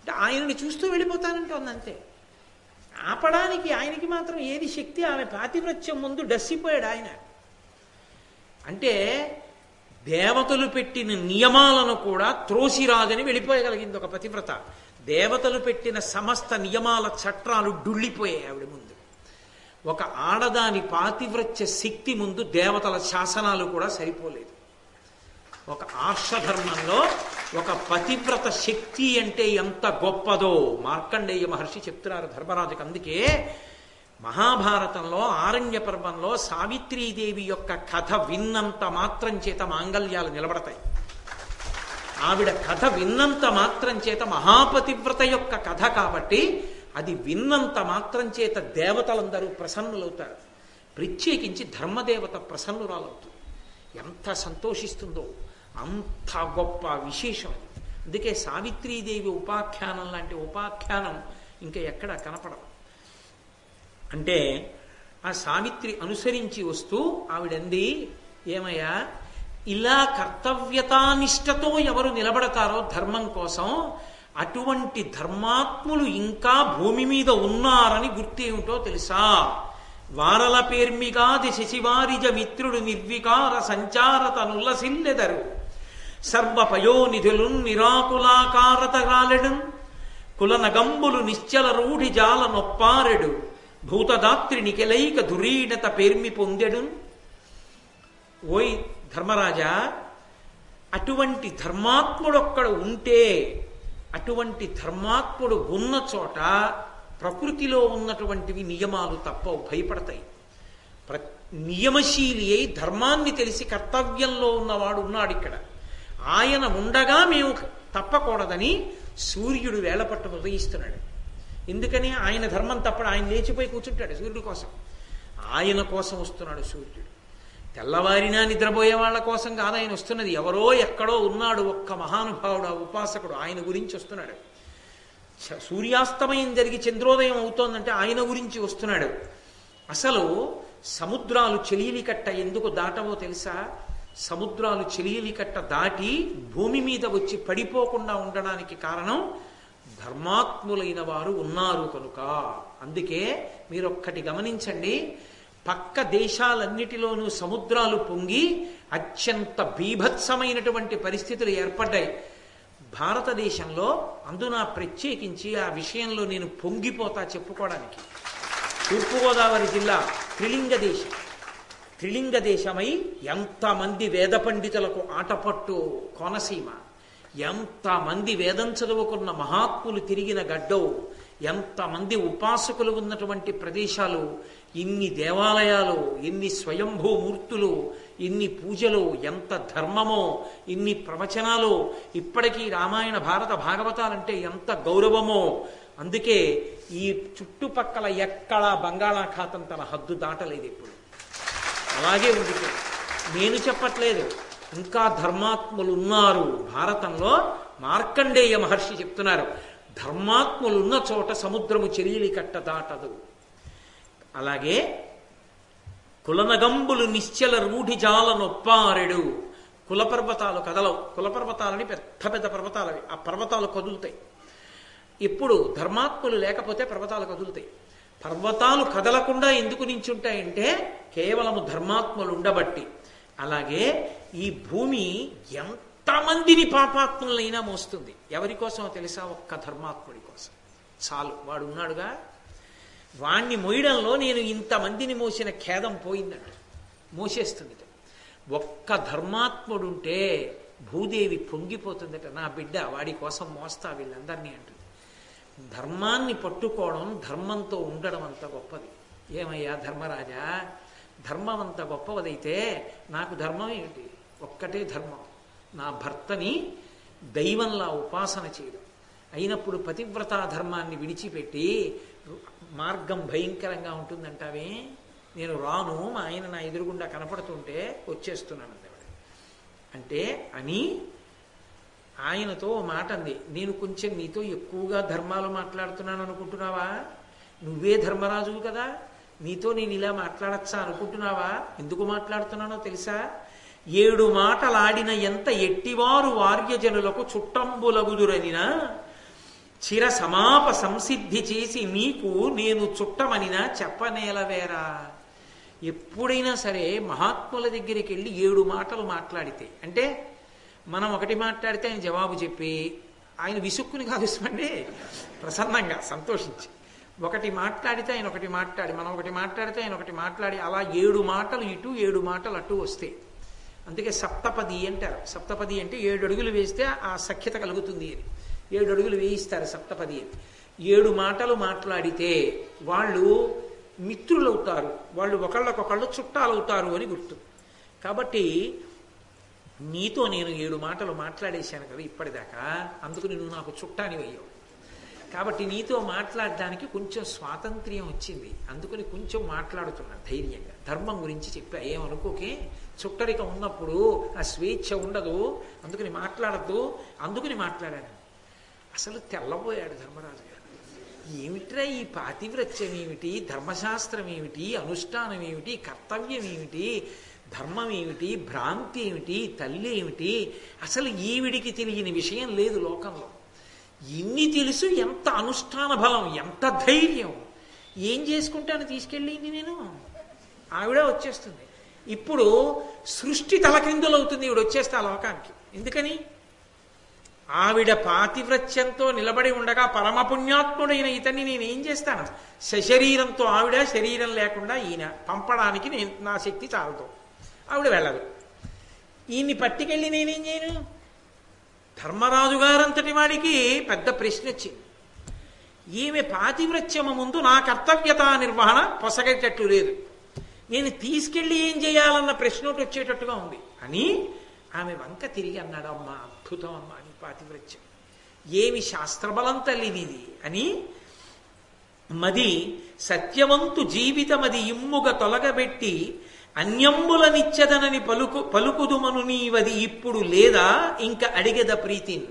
అంటే ఆయనని చూస్తూ వెళ్ళిపోతానంటోంది అంతే. ఆపడానికి ఆయనకి మాత్రం ఏది శక్తి? ఆమె పాతివ్రత్యం ముందు డస్సిపోయాడు ఆయన. అంటే దేవతలు పెట్టిన నియమాలను కూడా త్రోసిరాదని వెళ్ళిపోయగలిగింది ఒక పతివ్రత. దేవతలు పెట్టిన సమస్త నియమాల చట్రాలు డుళ్ళిపోయాయి ఆవిడ ముందు. ఒక ఆడదాని పాతివ్రత్య శక్తి ముందు దేవతల శాసనాలు కూడా సరిపోలేదు. ఒక ఆర్షధర్మంలో ఒక పతివ్రత శక్తి అంటే ఎంత గొప్పదో మార్కండేయ మహర్షి చెప్తున్నారు ధర్మరాజుకి. అందుకే మహాభారతంలో ఆరణ్య పర్వంలో సావిత్రీదేవి యొక్క కథ విన్నంత మాత్రం చేత మాంగల్యాలు నిలబడతాయి. ఆవిడ కథ విన్నంత మాత్రం చేత మహాపతివ్రత యొక్క కథ కాబట్టి అది విన్నంత మాత్రం చేత దేవతలందరూ ప్రసన్నులవుతారు. ప్రత్యేకించి ధర్మదేవత ప్రసన్నురాలవుతుంది. ఎంత సంతోషిస్తుందో అంత గొప్ప విశేషం అందుకే సావిత్రీదేవి ఉపాఖ్యానం లాంటి ఉపాఖ్యానం ఇంకా ఎక్కడ కనపడదు అంటే ఆ సావిత్రి అనుసరించి వస్తూ ఆవిడంది ఏమయ్యా ఇలా కర్తవ్యతానిష్టతో ఎవరు నిలబడతారో ధర్మం కోసం అటువంటి ధర్మాత్ములు ఇంకా భూమి మీద ఉన్నారని గుర్తేమిటో తెలుసా? వారల పేర్మిగాది శశివారిజ మిత్రుడు నిర్వికార సంచారతనుల్లసిల్లెదరు సర్వపయోనిధులు నిరాకులాకారతగాలెడు కులనగంబులు నిశ్చల రూఢి జాల నొప్పారెడు. భూతదాత్రి నికెలైక దురీణత పేర్మి పొందెడు ఓయ్ ధర్మరాజా అటువంటి ధర్మాత్ముడొక్కడ ఉంటే అటువంటి ధర్మాత్ముడు ఉన్న చోట ప్రకృతిలో ఉన్నటువంటివి నియమాలు తప్పవు భయపడతాయి. ప్ర నియమశీలి అయి ధర్మాన్ని తెలిసి కర్తవ్యంలో ఉన్నవాడు ఉన్నాడు ఇక్కడ ఆయన ఉండగా మేము తప్పకూడదని సూర్యుడు వేళపట్టు ఉదయిస్తున్నాడు. ఎందుకని ఆయన ధర్మం తప్పడు. ఆయన లేచిపోయి కూర్చుంటాడు సూర్యుడి కోసం. ఆయన కోసం వస్తున్నాడు సూర్యుడు. తెల్లవారినా నిద్రపోయే వాళ్ళ కోసం కాదు ఆయన వస్తున్నది. ఎవరో ఎక్కడో ఉన్నాడు ఒక్క మహానుభావుడు ఆ ఉపాసకుడు. ఆయన గురించి వస్తున్నాడు. సూర్యాస్తమయం జరిగి చంద్రోదయం అవుతోందంటే ఆయన గురించి వస్తున్నాడు. అసలు సముద్రాలు చెలియలి కట్ట ఎందుకు దాటవో తెలుసా? సముద్రాలు చెలియలి కట్ట దాటి భూమి మీద వచ్చి పడిపోకుండా ఉండడానికి కారణం ధర్మాత్ములైన వారు ఉన్నారు కనుక. అందుకే మీరు ఒక్కటి గమనించండి పక్క దేశాలన్నిటిలోనూ సముద్రాలు పొంగి అత్యంత బీభత్సమైనటువంటి పరిస్థితులు ఏర్పడ్డాయి. భారతదేశంలో అందున ప్రత్యేకించి ఆ విషయంలో నేను పొంగిపోతా చెప్పుకోవడానికి. తూర్పుగోదావరి జిల్లా త్రిలింగ దేశం. త్రిలింగ దేశమై ఎంతమంది వేద పండితులకు ఆటపట్టు కోనసీమ. ఎంతమంది వేదం చదువుకున్న మహాత్ములు తిరిగిన గడ్డవు ఎంతమంది ఉపాసకులు ఉన్నటువంటి ప్రదేశాలు ఇన్ని దేవాలయాలు ఎన్ని స్వయంభూమూర్తులు ఇన్ని ఎన్ని పూజలు ఎంత ధర్మమో ఇన్ని ప్రవచనాలు ఇప్పటికీ రామాయణ భారత భాగవతాలంటే ఎంత గౌరవమో. అందుకే ఈ చుట్టుపక్కల ఎక్కడా బంగాళాఖాతం తన హద్దు దాటలేదు ఇప్పుడు. అలాగే ఉంది నేను చెప్పట్లేదు. ఇంకా ధర్మాత్ములు ఉన్నారు భారతంలో మార్కండేయ మహర్షి చెప్తున్నారు. ధర్మాత్ములు ఉన్న చోట సముద్రము చెరియలి కట్ట దాటదు. అలాగే కులనగంబులు నిశ్చల రూఢిజాల నొప్పారెడు. కులపర్వతాలు కదలవు. కులపర్వతాలని పెద్ద పెద్ద పర్వతాలవి ఆ పర్వతాలు కదులుతాయి. ఇప్పుడు ధర్మాత్ములు లేకపోతే పర్వతాలు కదులుతాయి. పర్వతాలు కదలకుండా ఎందుకు నించుంటాయంటే కేవలము ధర్మాత్ములు ఉండబట్టి. అలాగే ఈ భూమి ఎంతమందిని పాపాత్ములైనా మోస్తుంది. ఎవరి కోసమో తెలుసా? ఒక్క ధర్మాత్ముడి కోసం. చాలు వాడు ఉన్నాడుగా? వాణ్ణి మోయడంలో నేను ఇంతమందిని మోసిన ఖేదం పోయిందట. మోసేస్తుంది ఒక్క ధర్మాత్ముడుంటే భూదేవి పొంగిపోతుందట. నా బిడ్డ వాడి కోసం మోస్తా వీళ్ళందరినీ అంటుంది. ధర్మాన్ని పట్టుకోవడం ధర్మంతో ఉండడం అంత గొప్పది. ఏమయ్యా ధర్మరాజా? ధర్మం అంత గొప్పవదైతే నాకు ధర్మం ఏమిటి? ఒక్కటే ధర్మం. నా భర్తని దైవంలా ఉపాసన చేయడం. అయినప్పుడు పతివ్రతా ధర్మాన్ని విడిచిపెట్టి మార్గం భయంకరంగా ఉంటుందంటావే? నేను రాను మా ఆయన నా ఎదురుగుండా కనపడుతుంటే వచ్చేస్తున్నాను అంటే అని ఆయనతో మాట అంది. నేను కొంచెం నీతో ఎక్కువగా ధర్మాలు మాట్లాడుతున్నాను అనుకుంటున్నావా? నువ్వే ధర్మరాజువు కదా. నీతో నేను ఇలా మాట్లాడచ్చా అనుకుంటున్నావా? ఎందుకు మాట్లాడుతున్నానో తెలుసా? ఏడు మాటలాడిన ఎంత ఎట్టివారు వార్యజనులకు చుట్టంబులగుదురనినా? చిర సమాప సంసిద్ధి చేసి నీకు నేను చుట్టమనినా? చెప్పనేలవేరా ఎప్పుడైనా సరే మహాత్ముల దగ్గరికి వెళ్ళి ఏడు మాటలు మాట్లాడితే అంటే మనం ఒకటి మాట్లాడితే ఆయన జవాబు చెప్పి ఆయన విసుక్కుని కాదుస్తామండి ప్రసన్నంగా సంతోషించి. ఒకటి మాట్లాడితే ఆయన ఒకటి మాట్లాడి మనం ఒకటి మాట్లాడితే ఆయన ఒకటి మాట్లాడి అలా ఏడు మాటలు ఇటు ఏడు మాటలు అటు వస్తాయి అందుకే సప్తపది అంటారు. సప్తపది అంటే ఏడు అడుగులు వేస్తే ఆ సఖ్యత కలుగుతుంది. అని ఏడు అడుగులు వేయిస్తారు సప్తపది. అని ఏడు మాటలు మాట్లాడితే వాళ్ళు మిత్రులవుతారు. వాళ్ళు ఒకళ్ళకొకళ్ళు చుట్టాలవుతారు అని గుర్తు. కాబట్టి నీతో నేను ఏడు మాటలు మాట్లాడేశాను కదా ఇప్పటిదాకా. అందుకు నువ్వు నాకు చుట్టాని అయ్యావు కాబట్టి నీతో మాట్లాడడానికి కొంచెం స్వాతంత్ర్యం వచ్చింది. అందుకని కొంచెం మాట్లాడుతున్నా ధైర్యంగా. ధర్మం గురించి చెప్పా. ఏమనుకోకే చుట్టరిక ఉన్నప్పుడు ఆ స్వేచ్ఛ ఉండదు. అందుకని మాట్లాడద్దు. అందుకని మాట్లాడాను. అసలు తెల్లబోయాడు ధర్మరాజు గారు. ఏమిట్రా ఈ పాతివ్రత్యం ఏమిటి ధర్మశాస్త్రం ఏమిటి అనుష్ఠానం ఏమిటి కర్తవ్యం ఏమిటి ధర్మం ఏమిటి భ్రాంతి ఏమిటి? తల్లి ఏమిటి? అసలు ఈవిడికి తెలియని విషయం లేదు లోకంలో. ఇన్ని తెలుసు ఎంత అనుష్ఠాన బలం ఎంత ధైర్యం. ఏం చేసుకుంటాను తీసుకెళ్ళింది నేను? ఆవిడ వచ్చేస్తుంది. ఇప్పుడు సృష్టి తలక్రిందులవుతుంది ఈవిడ వచ్చేస్తే ఆ లోకానికి. ఎందుకని? ఆవిడ పాతివ్రత్యంతో నిలబడి ఉండగా పరమపుణ్యాత్ముడైన ఇతన్ని నేను ఏం చేస్తాను? సశరీరంతో ఆవిడ శరీరం లేకుండా ఈయన పంపడానికి నేను నా శక్తి చాలదు. ఆవిడ వెళ్ళదు. ఈయన్ని పట్టుకెళ్ళి నేనేం చేయను? ధర్మరాజు గారంతటి వాడికి పెద్ద ప్రశ్న వచ్చింది. ఈమె పాతివ్రత్యమ ముందు నా కర్తవ్యత నిర్వహణ పొసగేటట్లు లేదు. నేను తీసుకెళ్ళి ఏం చేయాలన్న ప్రశ్న ఒకటి వచ్చేటట్టుగా ఉంది. అని ఆమె వంక తిరిగి అన్నాడు అమ్మ అద్భుతం అమ్మ అని పాతివ్రత్యం. ఏమి శాస్త్రబలం తల్లినిది? అని మది సత్యవంతు జీవితమది ఇమ్ముగ తొలగబెట్టి అన్యంబులనిచ్చదనని పలుకు పలుకుదుమను నీవది ఇప్పుడు లేదా ఇంకా అడిగేద ప్రీతిని.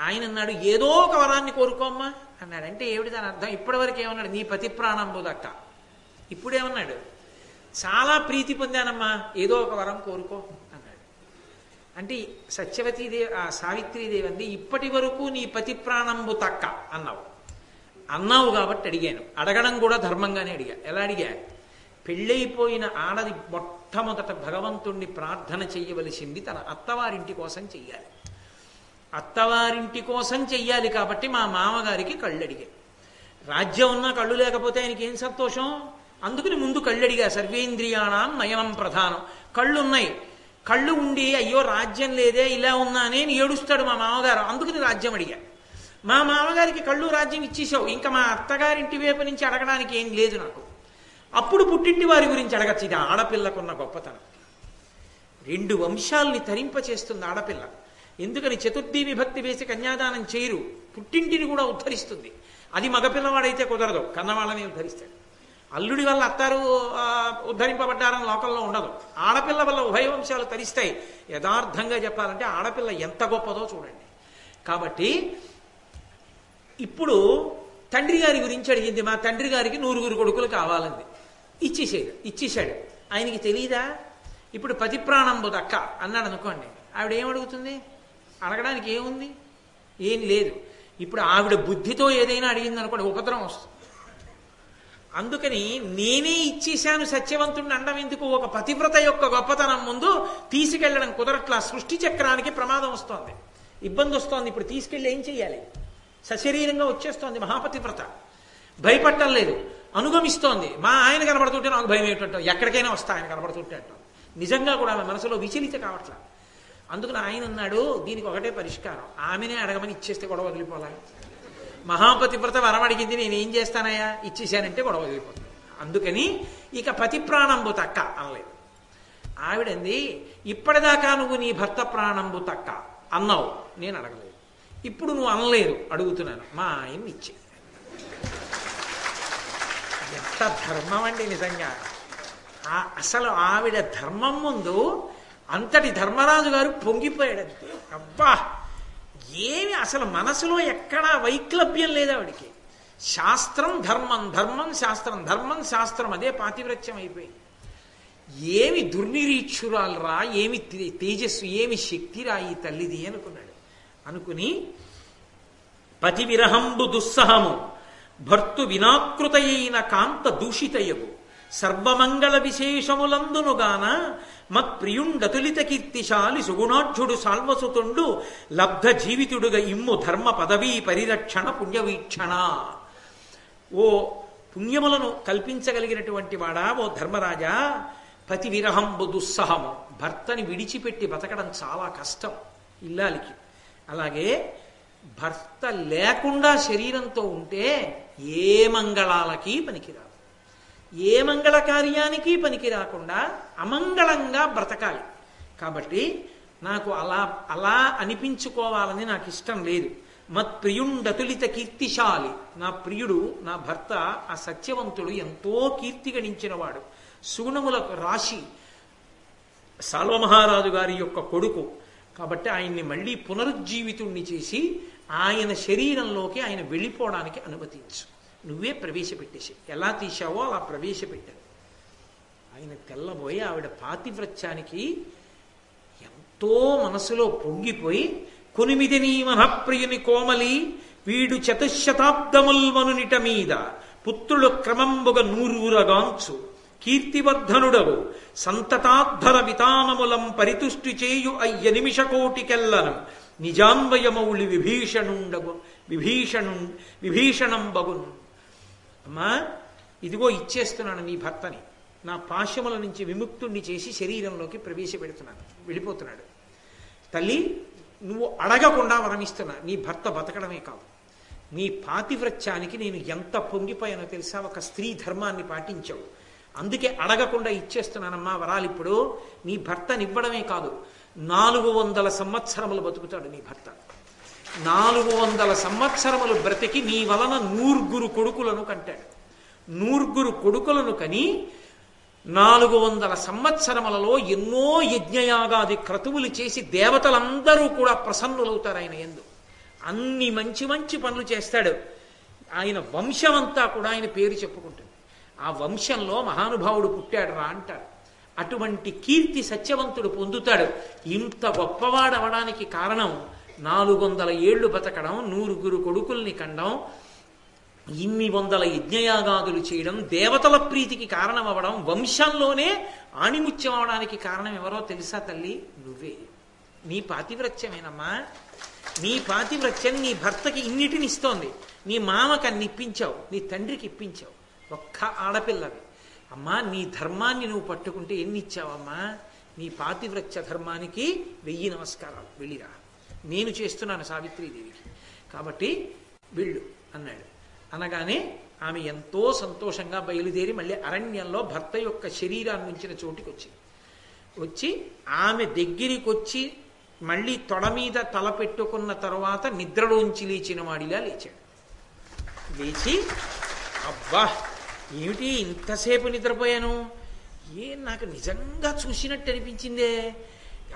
ఆయన అన్నాడు ఏదో ఒక వరాన్ని కోరుకోమ్మా అన్నాడు అంటే ఏమిటి దాని అర్థం? ఇప్పటివరకు ఏమన్నాడు? నీ పతి ప్రాణంబు దక్క ఇప్పుడేమన్నాడు? చాలా ప్రీతి పొందానమ్మా. ఏదో ఒక వరం కోరుకో. అన్నాడు. అంటే సత్యవతీదేవి ఆ సావిత్రీదేవి అంది ఇప్పటి వరకు నీ పతి ప్రాణంబు తక్క అన్నావు. అన్నావు కాబట్టి అడిగాను. అడగడం కూడా ధర్మంగానే అడిగా. ఎలా అడిగా? పెళ్ళైపోయిన ఆడది మొట్టమొదట భగవంతుణ్ణి ప్రార్థన చెయ్యవలసింది తన అత్తవారింటి కోసం చెయ్యాలి. అత్తవారింటి కోసం చెయ్యాలి కాబట్టి మా మామగారికి కళ్ళు అడిగాయి రాజ్యం ఉన్నా కళ్ళు లేకపోతే ఆయనకి ఏం సంతోషం? అందుకని ముందు కళ్ళడిగా సర్వేంద్రియాణం నయనం ప్రధానం. కళ్ళు ఉన్నాయి కళ్ళు ఉండి అయ్యో రాజ్యం లేదే ఇలా ఉన్నానే అని ఏడుస్తాడు మా మామగారు. అందుకని రాజ్యం అడిగా. మా మామగారికి కళ్ళు రాజ్యం ఇచ్చేసావు ఇంకా మా అత్తగారింటి వైపు నుంచి అడగడానికి ఏం లేదు నాకు. అప్పుడు పుట్టింటి వారి గురించి అడగచ్చు. ఇది ఆడపిల్లకున్న గొప్పతనం. రెండు వంశాల్ని తరింపచేస్తుంది ఆడపిల్ల. ఎందుకని చతుర్థి విభక్తి వేసి కన్యాదానం చేయరు. పుట్టింటిని కూడా ఉద్ధరిస్తుంది. అది మగపిల్లవాడైతే కుదరదు. కన్నవాళ్ళని ఉద్ధరిస్తాడు. అల్లుడి వల్ల అత్తారు ఉద్ధరింపబడ్డారని లోకంలో ఉండదు. ఆడపిల్ల వల్ల ఉభయ వంశాలు తరిస్తాయి. యథార్థంగా చెప్పాలంటే ఆడపిల్ల ఎంత గొప్పదో చూడండి. కాబట్టి ఇప్పుడు తండ్రి గారి గురించి అడిగింది. మా తండ్రి గారికి నూరుగురు కొడుకులు కావాలంది. ఇచ్చేసాడు ఇచ్చేశాడు. ఆయనకి తెలియదా ఇప్పుడు పతి ప్రాణంబు దక్క అన్నాడు అనుకోండి. ఆవిడ ఏం అడుగుతుంది? అడగడానికి ఏముంది? ఏం లేదు. ఇప్పుడు ఆవిడ బుద్ధితో ఏదైనా అడిగింది అనుకోండి ఉపద్రవం వస్తుంది. అందుకని నేనే ఇచ్చేశాను సత్యవంతుడిని అండం ఎందుకు? ఒక పతివ్రత యొక్క గొప్పతనం ముందు తీసుకెళ్ళడం కుదరట్లా? సృష్టి చక్రానికి ప్రమాదం వస్తోంది. ఇబ్బంది వస్తోంది. ఇప్పుడు తీసుకెళ్ళి ఏం చేయాలి? సశరీరంగా వచ్చేస్తోంది మహాపతివ్రత. భయపడటం లేదు. అనుగమిస్తోంది. మా ఆయన కనబడుతుంటే నాకు భయం ఏంటంటాం ఎక్కడికైనా వస్తా ఆయన కనబడుతుంటే అంటాం నిజంగా కూడా ఆమె మనసులో విచలిత కావట్లా. అందుకని ఆయన అన్నాడు దీనికి ఒకటే పరిష్కారం. ఆమెనే అడగమని ఇచ్చేస్తే గొడవ వదిలిపోవాలి? మహాపతివ్రత వరం అడిగింది నేను ఏం చేస్తానయ్యా? ఇచ్చేసానంటే గొడవ వదిలిపోతుంది. అందుకని ఇక పతి ప్రాణంబు తక్క అనలేదు. ఆవిడంది ఇప్పటిదాకా నువ్వు నీ భర్త ప్రాణంబు తక్క. అన్నావు. నేను అడగలేదు. ఇప్పుడు నువ్వు అనలేదు అడుగుతున్నాను. మా ఆయన్ని ఇచ్చే ఎంత ధర్మం అండి నిజంగా. ఆ అసలు ఆవిడ ధర్మం ముందు అంతటి ధర్మరాజు గారు పొంగిపోయాడంతే. అబ్బా! ఏమి అసలు మనసులో ఎక్కడా వైక్లభ్యం లేదు ఆవిడికి. శాస్త్రం ధర్మం ధర్మం శాస్త్రం ధర్మం శాస్త్రం అదే పాతివ్రత్యం అయిపోయింది. ఏమి దుర్నిరీక్షురాలరా ఏమి తేజస్సు ఏమి శక్తిరా ఈ తల్లిది అనుకున్నాడు. అనుకుని పతి విరహంబు దుస్సహము భర్తు వినాకృతయైన కాంత దూషితయగు. సర్వమంగళ విశేషములందునుగాన మత్ప్రియుండతులిత కీర్తిశాలి సుగుణాఢ్యుడు సాల్వసుతుండు లబ్ధ జీవితుడుగా ఇమ్ము ధర్మ పదవీ పరిరక్షణ పుణ్యవీక్షణ. ఓ పుణ్యములను కల్పించగలిగినటువంటి వాడా ఓ ధర్మరాజా? పతి విరహంబు దుస్సహము. భర్తని విడిచిపెట్టి బతకడం చాలా కష్టం. ఇల్లాలికి. అలాగే భర్త లేకుండా శరీరంతో ఉంటే ఏ మంగళాలకి పనికిరాదు ఏ మంగళ కార్యానికి పనికి రాకుండా అమంగళంగా బ్రతకాలి. కాబట్టి నాకు అలా అలా అనిపించుకోవాలని నాకు ఇష్టం లేదు. మత్ ప్రియుండతులిత కీర్తిశాలి. నా ప్రియుడు నా భర్త ఆ సత్యవంతుడు ఎంతో కీర్తి గణించినవాడు. సుగుణములకు రాశి సాల్వమహారాజు గారి యొక్క కొడుకు. కాబట్టి ఆయన్ని మళ్ళీ పునరుజ్జీవితుణ్ణి చేసి ఆయన శరీరంలోకి ఆయన వెళ్ళిపోవడానికి అనుమతించు. నువ్వే ప్రవేశపెట్టేసి ఎలా తీశావో అలా ప్రవేశపెట్టాను ఆయన తెల్లబోయి ఆవిడ పాతివ్రత్యానికి ఎంతో మనసులో పొంగిపోయి కొనిమిది నీ మనప్రియుని కోమలి వీడు చతుశతాబ్దముల్వనునిట మీద పుత్రులు క్రమంబుగ నూరూరగాంచు కీర్తివర్ధనుడవు. సంతతాద్ధర వితానములం పరితుష్టి చేయు అయ్య నిమిష కోటికెల్లను నిజాన్వయమౌళి విభీషణుండగు విభీషణు బగున్ అమ్మా ఇదిగో ఇచ్చేస్తున్నాను నీ భర్తని. నా పాశముల నుంచి విముక్తుణ్ణి చేసి శరీరంలోకి ప్రవేశపెడుతున్నాను. వెళ్ళిపోతున్నాడు తల్లి నువ్వు అడగకుండా వరమిస్తున్నా. నీ భర్త బతకడమే కాదు. నీ పాతివ్రత్యానికి నేను ఎంత పొంగిపోయానో తెలుసా? ఒక స్త్రీ ధర్మాన్ని పాటించావు. అందుకే అడగకుండా ఇచ్చేస్తున్నానమ్మా వరాలు ఇప్పుడు. నీ భర్తనివ్వడమే కాదు నాలుగు వందల సంవత్సరములు బతుకుతాడు నీ భర్త. నాలుగు వందల సంవత్సరములు బ్రతికి నీ వలన నూర్గురు కొడుకులను కంటాడు. నూర్గురు కొడుకులను కని నాలుగు వందల సంవత్సరములలో ఎన్నో యజ్ఞయాగాది క్రతువులు చేసి దేవతలందరూ కూడా ప్రసన్నులవుతారు ఆయన ఎందు. అన్ని మంచి మంచి పనులు చేస్తాడు. ఆయన వంశమంతా కూడా ఆయన పేరు చెప్పుకుంటుంది. ఆ వంశంలో మహానుభావుడు పుట్టాడు రా అంటారు. అటువంటి కీర్తి సత్యవంతుడు పొందుతాడు. ఇంత గొప్పవాడవడానికి కారణం నాలుగు వందల ఏళ్ళు బతకడం నూరుగురు కొడుకుల్ని కండం ఇన్ని వందల యజ్ఞయాగాదులు చేయడం దేవతల ప్రీతికి కారణం అవ్వడం వంశంలోనే ఆణిముత్యం అవడానికి కారణం ఎవరో తెలుసా తల్లి? నువ్వే. నీ పాతివ్రత్యమేనమ్మా. నీ పాతివ్రత్యం నీ భర్తకి ఇన్నిటిని ఇస్తోంది. నీ మామకు అన్ని ఇప్పించావు. నీ తండ్రికి ఇప్పించావు. ఒక్క ఆడపిల్లవి. అమ్మా నీ ధర్మాన్ని నువ్వు పట్టుకుంటే ఎన్ని ఇచ్చావమ్మా నీ పాతివ్రత్య ధర్మానికి వెయ్యి నమస్కారాలు. వెళ్ళిరా. నేను చేస్తున్నాను సావిత్రీదేవికి. కాబట్టి వెళ్ళు అన్నాడు. అనగానే ఆమె ఎంతో సంతోషంగా బయలుదేరి మళ్ళీ అరణ్యంలో భర్త యొక్క శరీరాన్ని ఉంచిన చోటికి వచ్చింది వచ్చి ఆమె దగ్గరికి వచ్చి మళ్ళీ తొడ మీద తల పెట్టుకున్న తర్వాత నిద్రలోంచి లేచిన వాడిలా లేచాడు. లేచి అబ్బా! ఏమిటి ఇంతసేపు నిద్రపోయాను? ఏ నాకు నిజంగా చూసినట్టు అనిపించిందే?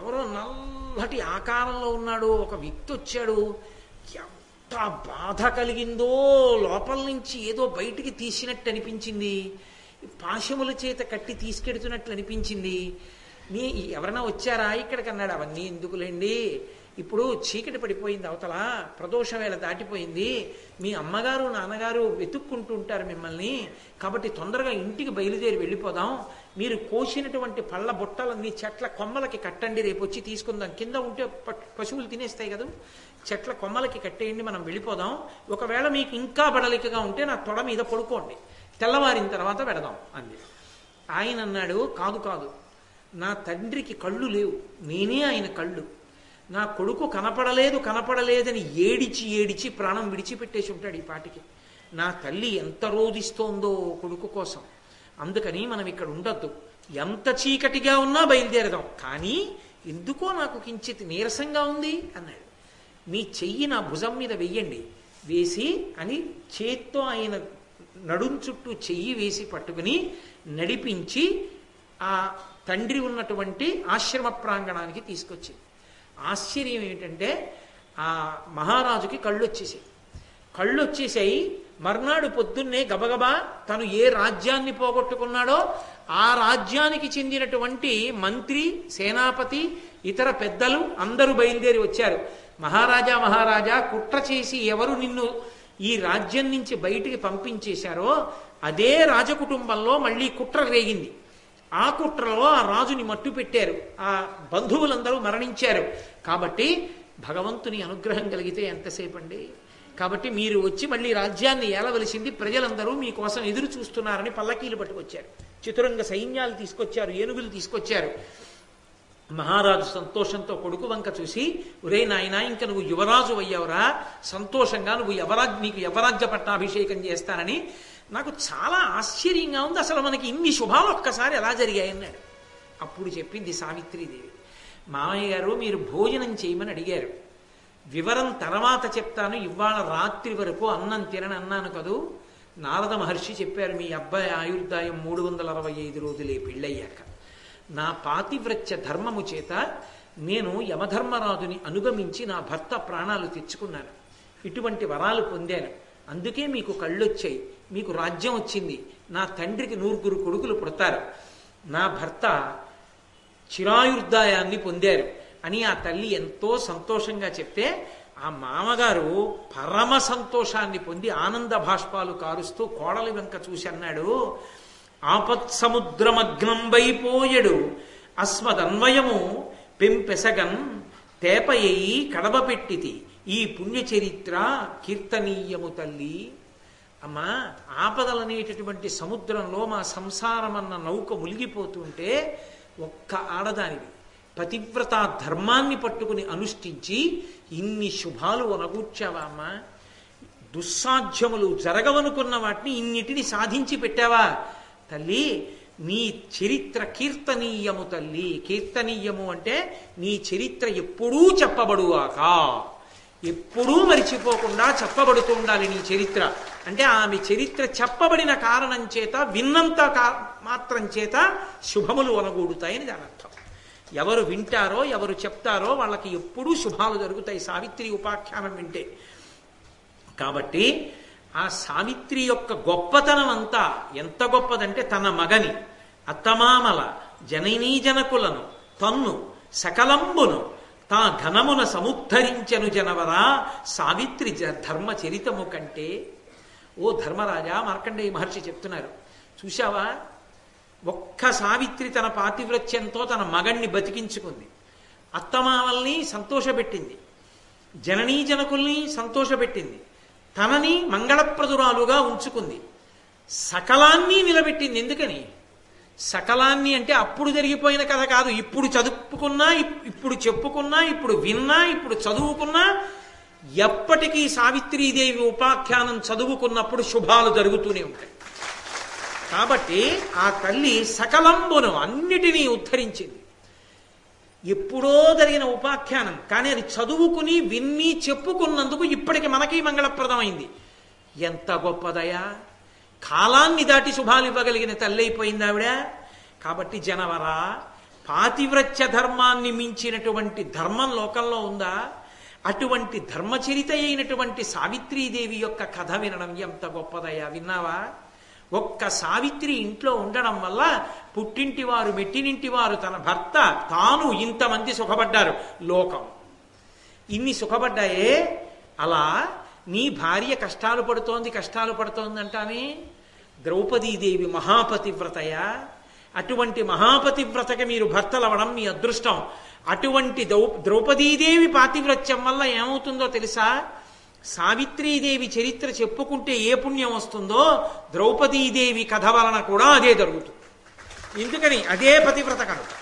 ఎవరో నల్లటి ఆకారంలో ఉన్నాడు ఒక వ్యక్తి వచ్చాడు. ఎంత బాధ కలిగిందో లోపల నుంచి ఏదో బయటికి తీసినట్టు అనిపించింది. పాశముల చేత కట్టి తీసుకెడుతున్నట్లు అనిపించింది. మీ ఎవరైనా వచ్చారా ఇక్కడికి అన్నాడు. అవన్నీ ఎందుకులేండి? ఇప్పుడు చీకటి పడిపోయింది అవతల ప్రదోష వేళ దాటిపోయింది. మీ అమ్మగారు నాన్నగారు వెతుక్కుంటూ ఉంటారు మిమ్మల్ని. కాబట్టి తొందరగా ఇంటికి బయలుదేరి వెళ్ళిపోదాం. మీరు కోసినటువంటి పళ్ళ బుట్టలన్నీ చెట్ల కొమ్మలకి కట్టండి. రేపు వచ్చి తీసుకుందాం. కింద ఉంటే ప- పశువులు తినేస్తాయి కదా? చెట్ల కొమ్మలకి కట్టేయండి మనం వెళ్ళిపోదాం. ఒకవేళ మీకు ఇంకా బడలికగా ఉంటే నా తొడ మీద పడుకోండి. తెల్లవారిన తర్వాత పెడదాం అంది. ఆయన అన్నాడు కాదు కాదు. నా తండ్రికి కళ్ళు లేవు. నేనే ఆయన కళ్ళు. నా కొడుకు కనపడలేదు కనపడలేదని ఏడిచి ఏడిచి ప్రాణం విడిచిపెట్టేసి ఉంటాడు ఈ పాటికి. నా తల్లి ఎంత రోధిస్తోందో కొడుకు కోసం. అందుకని మనం ఇక్కడ ఉండొద్దు. ఎంత చీకటిగా ఉన్నా బయలుదేరదాం. కానీ ఎందుకో నాకు కించిత్ నీరసంగా ఉంది అన్నాడు. మీ చెయ్యి నా భుజం మీద వెయ్యండి. వేసి అని చేత్తో ఆయన నడుం చుట్టూ చెయ్యి వేసి పట్టుకుని నడిపించి ఆ తండ్రి ఉన్నటువంటి ఆశ్రమ ప్రాంగణానికి తీసుకొచ్చింది. ఆశ్చర్యం ఏమిటంటే ఆ మహారాజుకి కళ్ళు వచ్చేసాయి కళ్ళు వచ్చేసాయి మర్నాడు పొద్దున్నే గబగబా తను ఏ రాజ్యాన్ని పోగొట్టుకున్నాడో ఆ రాజ్యానికి చెందినటువంటి మంత్రి సేనాపతి ఇతర పెద్దలు అందరూ బయలుదేరి వచ్చారు. మహారాజా మహారాజా కుట్ర చేసి ఎవరు నిన్ను ఈ రాజ్యం నుంచి బయటికి పంపించేశారో అదే రాజకుటుంబంలో మళ్ళీ కుట్ర రేగింది. ఆ కుట్రలో ఆ రాజుని మట్టు పెట్టారు. ఆ బంధువులందరూ మరణించారు. కాబట్టి భగవంతుని అనుగ్రహం కలిగితే ఎంతసేపు అండి కాబట్టి మీరు వచ్చి మళ్ళీ రాజ్యాన్ని ఏలవలసింది ప్రజలందరూ మీకోసం ఎదురు చూస్తున్నారని పల్లకీలు పట్టుకొచ్చారు. చతురంగ సైన్యాలు తీసుకొచ్చారు ఏనుగులు తీసుకొచ్చారు. మహారాజు సంతోషంతో కొడుకు వంక చూసి ఒరే నాయనా ఇంక నువ్వు యువరాజు అయ్యావురా. సంతోషంగా నువ్వు యవరాజ్ నీకు యవరాజ్య పట్టాభిషేకం చేస్తానని నాకు చాలా ఆశ్చర్యంగా ఉంది. అసలు మనకి ఇన్ని శుభాలు ఒక్కసారి ఎలా జరిగాయన్నాడు. అప్పుడు చెప్పింది సావిత్రీదేవి మామయ్య గారు మీరు భోజనం చేయమని అడిగారు. వివరం తర్వాత చెప్తాను. ఇవాళ రాత్రి వరకు అన్నం తినని అన్నాను కదూ? నారద మహర్షి చెప్పారు మీ అబ్బాయి ఆయుర్దాయం మూడు వందల అరవై ఐదు రోజులే పెళ్ళయ్యాక. నా పాతివ్రత్య ధర్మము చేత నేను యమధర్మరాజుని అనుగమించి నా భర్త ప్రాణాలు తెచ్చుకున్నాను. ఇటువంటి వరాలు పొందాను. అందుకే మీకు కళ్ళొచ్చాయి. మీకు రాజ్యం వచ్చింది. నా తండ్రికి నూరుగురు కొడుకులు పుడతారు. నా భర్త చిరాయుర్దాయాన్ని పొందారు అని ఆ తల్లి ఎంతో సంతోషంగా చెప్తే ఆ మామగారు పరమ సంతోషాన్ని పొంది ఆనంద భాష్పాలు కారుస్తూ కోడలి వెంక చూసి అన్నాడు ఆపత్సముద్రమగ్నంబైపోయడు అస్మదన్వయము పెంపెసగన్ తేపయ్యి కడవ పెట్టితి ఈ పుణ్యచరిత్ర కీర్తనీయము తల్లి. అమ్మా ఆపదలనేటటువంటి సముద్రంలో మా సంసారం అన్న నౌక మునిగిపోతుంటే ఒక్క ఆడదానివి. పతివ్రత ధర్మాన్ని పట్టుకుని అనుష్ఠించి ఇన్ని శుభాలు ఒనగూర్చావా అమ్మా? దుస్సాధ్యములు జరగవనుకున్న వాటిని ఇన్నిటిని సాధించి పెట్టావా? తల్లి నీ చరిత్ర కీర్తనీయము తల్లి. కీర్తనీయము అంటే నీ చరిత్ర ఎప్పుడూ చెప్పబడువాక ఎప్పుడూ మరిచిపోకుండా చెప్పబడుతూ ఉండాలి నీ చరిత్ర. అంటే ఆమె చరిత్ర చెప్పబడిన కారణం చేత విన్నంత మాత్రం చేత శుభములు ఒనగూడుతాయని దాని అర్థం. ఎవరు వింటారో ఎవరు చెప్తారో వాళ్ళకి ఎప్పుడూ శుభాలు జరుగుతాయి. సావిత్రి ఉపాఖ్యానం వింటే. కాబట్టి ఆ సావిత్రి యొక్క గొప్పతనం అంతా ఎంత గొప్పదంటే తన మగని అత్తమామల జననీ జనకులను తన్ను సకలంబును తా ఘనమున సముద్ధరించను జనవరా సావిత్రి జ- ధర్మ చరితము కంటే. ఓ ధర్మరాజా మార్కండేయ మహర్షి చెప్తున్నారు. చూశావా? ఒక్క సావిత్రి తన పాతివ్రత్యంతో తన మగణ్ణి బతికించుకుంది. అత్తమామల్ని సంతోషపెట్టింది. జననీ జనకుల్ని సంతోషపెట్టింది. తనని మంగళప్రదురాలుగా ఉంచుకుంది. సకలాన్ని నిలబెట్టింది. ఎందుకని? సకలాన్ని అంటే అప్పుడు జరిగిపోయిన కథ కాదు. ఇప్పుడు చదువుకున్నా ఇప్- ఇప్పుడు చెప్పుకున్నా ఇప్పుడు విన్నా ఇప్పుడు చదువుకున్నా ఎప్పటికీ సావిత్రీదేవి ఉపాఖ్యానం చదువుకున్నప్పుడు శుభాలు జరుగుతూనే ఉంటాయి. కాబట్టి ఆ తల్లి సకలంబును అన్నిటినీ ఉద్ధరించింది. ఎప్పుడో జరిగిన ఉపాఖ్యానం కానీ అది చదువుకుని విన్ని చెప్పుకున్నందుకు ఇప్పటికి మనకి మంగళప్రదమైంది. ఎంత గొప్పదయా! కాలాన్ని దాటి శుభాలు ఇవ్వగలిగిన తల్లి అయిపోయింది ఆవిడ. కాబట్టి జనవరా పాతివ్రత్య ధర్మాన్ని మించినటువంటి ధర్మం లోకంలో ఉందా? అటువంటి ధర్మచరిత అయినటువంటి సావిత్రీదేవి యొక్క కథ వినడం ఎంత గొప్పదయ్యా విన్నావా? ఒక్క సావిత్రి ఇంట్లో ఉండడం వల్ల పుట్టింటి వారు మెట్టినింటి వారు తన భర్త తాను ఇంతమంది సుఖపడ్డారు. లోకం. ఇన్ని సుఖపడ్డాయే? అలా నీ భార్య కష్టాలు పడుతోంది కష్టాలు పడుతోంది అంటానే ద్రౌపదీదేవి మహాపతివ్రతయ? అటువంటి మహాపతివ్రతకి మీరు భర్తలవడం మీ అదృష్టం. అటువంటి ద్రౌ ద్రౌపదీదేవి పాతివ్రత్యం వల్ల ఏమవుతుందో తెలుసా? సావిత్రీదేవి చరిత్ర చెప్పుకుంటే ఏ పుణ్యం వస్తుందో ద్రౌపదీదేవి కథ వలన కూడా అదే జరుగుతుంది. ఎందుకని అదే పతివ్రత కనుక.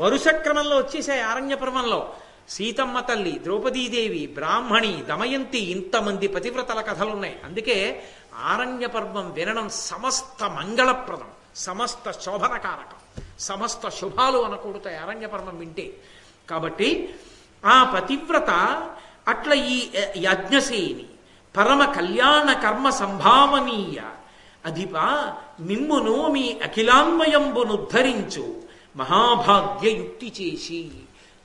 వరుస క్రమంలో వచ్చేసాయి ఆరణ్య పర్వంలో సీతమ్మ తల్లి ద్రౌపదీదేవి బ్రాహ్మణి దమయంతి ఇంతమంది పతివ్రతల కథలున్నాయి. అందుకే ఆరణ్య పర్వం వినడం సమస్త మంగళప్రదం సమస్త శోభనకారకం సమస్త శుభాలు అనకూడతాయి అరణ్య పర్వం వింటే. కాబట్టి ఆ పతివ్రత అట్ల ఈ యజ్ఞసేని పరమ కళ్యాణ కర్మ సంభావనీయ అధిప మిమ్మును మీ అఖిలాన్వయంబునుద్ధరించు మహాభాగ్యయుక్తి చేసి.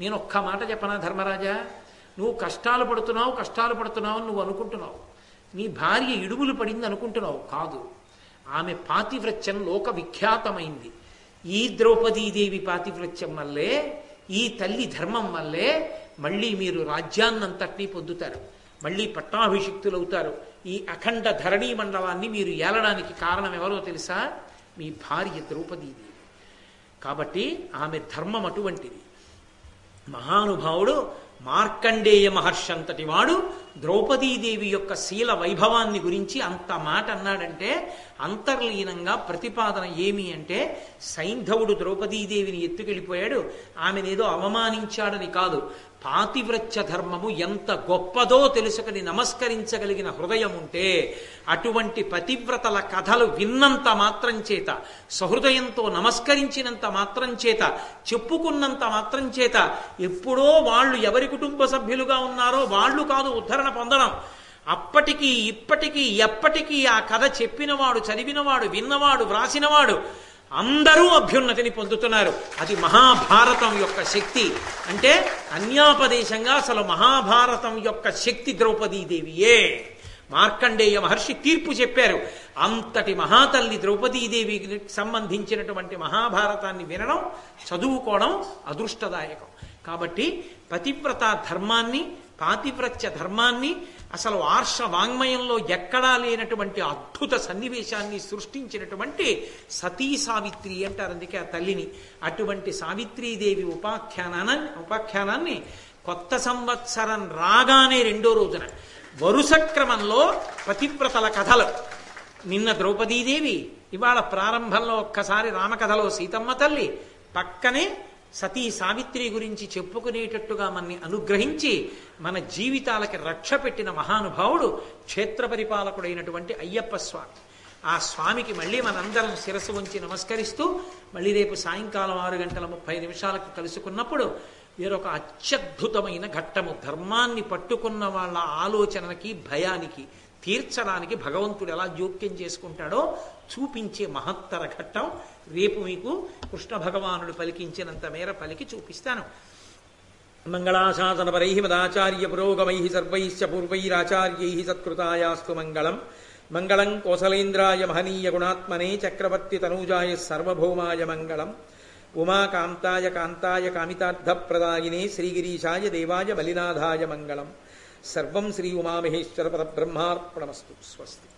నేను ఒక్క మాట చెప్పనా ధర్మరాజా? నువ్వు కష్టాలు పడుతున్నావు కష్టాలు పడుతున్నావు అని నువ్వు అనుకుంటున్నావు. నీ భార్య ఇడుగులు పడింది అనుకుంటున్నావు. కాదు. ఆమె పాతివ్రత్యం లోక విఖ్యాతమైంది ఈ ద్రౌపదీదేవి పాతివ్రత్యం వల్లే ఈ తల్లి ధర్మం వల్లే మళ్ళీ మీరు రాజ్యాన్నంతటినీ పొందుతారు. మళ్ళీ పట్టాభిషిక్తులవుతారు. ఈ అఖండ ధరణీ మండలాన్ని మీరు ఏలడానికి కారణం ఎవరో తెలుసా? మీ భార్య ద్రౌపదీదేవి. కాబట్టి ఆమె ధర్మం అటువంటిది. మహానుభావుడు మార్కండేయ మహర్షి అంతటి వాడు ద్రౌపదీదేవి యొక్క శీల వైభవాన్ని గురించి అంత మాట అన్నాడంటే అంతర్లీనంగా ప్రతిపాదన ఏమి అంటే సైంధవుడు ద్రౌపదీదేవిని ఎత్తుకెళ్ళిపోయాడు. ఆమెనేదో అవమానించాడని కాదు. పాతివ్రత్య ధర్మము ఎంత గొప్పదో తెలుసుకుని నమస్కరించగలిగిన హృదయం ఉంటే అటువంటి పతివ్రతల కథలు విన్నంత మాత్రం చేత సహృదయంతో నమస్కరించినంత మాత్రం చేత చెప్పుకున్నంత మాత్రం చేత ఎప్పుడో వాళ్ళు ఎవరి కుటుంబ సభ్యులుగా ఉన్నారో వాళ్ళు కాదు ఉద్ధరణ పొందడం. అప్పటికీ ఇప్పటికీ ఎప్పటికీ ఆ కథ చెప్పినవాడు చదివినవాడు విన్నవాడు వ్రాసినవాడు అందరూ అభ్యున్నతిని పొందుతున్నారు. అది మహాభారతం యొక్క శక్తి. అంటే అన్యాపదేశంగా అసలు మహాభారతం యొక్క శక్తి ద్రౌపదీదేవియే. మార్కండేయ మహర్షి తీర్పు చెప్పారు. అంతటి మహాతల్లి ద్రౌపదీదేవికి సంబంధించినటువంటి మహాభారతాన్ని వినడం చదువుకోవడం అదృష్టదాయకం. కాబట్టి పతివ్రత ధర్మాన్ని పాతివ్రత్య ధర్మాన్ని అసలు ఆర్ష వాంగ్మయంలో ఎక్కడా లేనటువంటి అద్భుత సన్నివేశాన్ని సృష్టించినటువంటి సతీ సావిత్రి అంటారు. అందుకే ఆ తల్లిని. అటువంటి సావిత్రీదేవి ఉపాఖ్యానాన్ని ఉపాఖ్యానాన్ని కొత్త సంవత్సరం రాగానే రెండో రోజున వరుస క్రమంలో పతివ్రతల కథలు. నిన్న ద్రౌపదీదేవి ఇవాళ ప్రారంభంలో ఒక్కసారి రామకథలో సీతమ్మ తల్లి పక్కనే సతీ సావిత్రి గురించి చెప్పుకునేటట్టుగా మనని అనుగ్రహించి మన జీవితాలకి రక్ష పెట్టిన మహానుభావుడు క్షేత్ర పరిపాలకుడైనటువంటి అయ్యప్ప స్వామి. ఆ స్వామికి మళ్ళీ మనందరం శిరస్సు ఉంచి నమస్కరిస్తూ మళ్ళీ రేపు సాయంకాలం ఆరు గంటల ముప్పై నిమిషాలకు కలుసుకున్నప్పుడు వేరొక అత్యద్భుతమైన ఘట్టము ధర్మాన్ని పట్టుకున్న వాళ్ళ ఆలోచనకి భయానికి తీర్చడానికి భగవంతుడు ఎలా జోక్యం చేసుకుంటాడో చూపించే మహత్తర ఘట్టం రేపు మీకు కృష్ణ భగవానుడు పలికించినంత మేర పలికి చూపిస్తాను. మంగళాశాసనపరై మదాచార్య పురోగమై సర్వైశ్చ పూర్వైరాచార్యై సత్కృతాయాస్తు మంగళం. మంగళం కోసలేంద్రాయ మహనీయ గుణాత్మనే చక్రవర్తి తనూజాయ సర్వభౌమాయ మంగళం. ఉమాకాంతాయ కాంతాయ కామితార్థప్రదాయినే శ్రీగిరీశాయ దేవాయ బలినాథాయ మంగళం. సర్వం శ్రీ ఉమామహేశ్వర పరబ్రహ్మార్పణమస్తు స్వస్తి.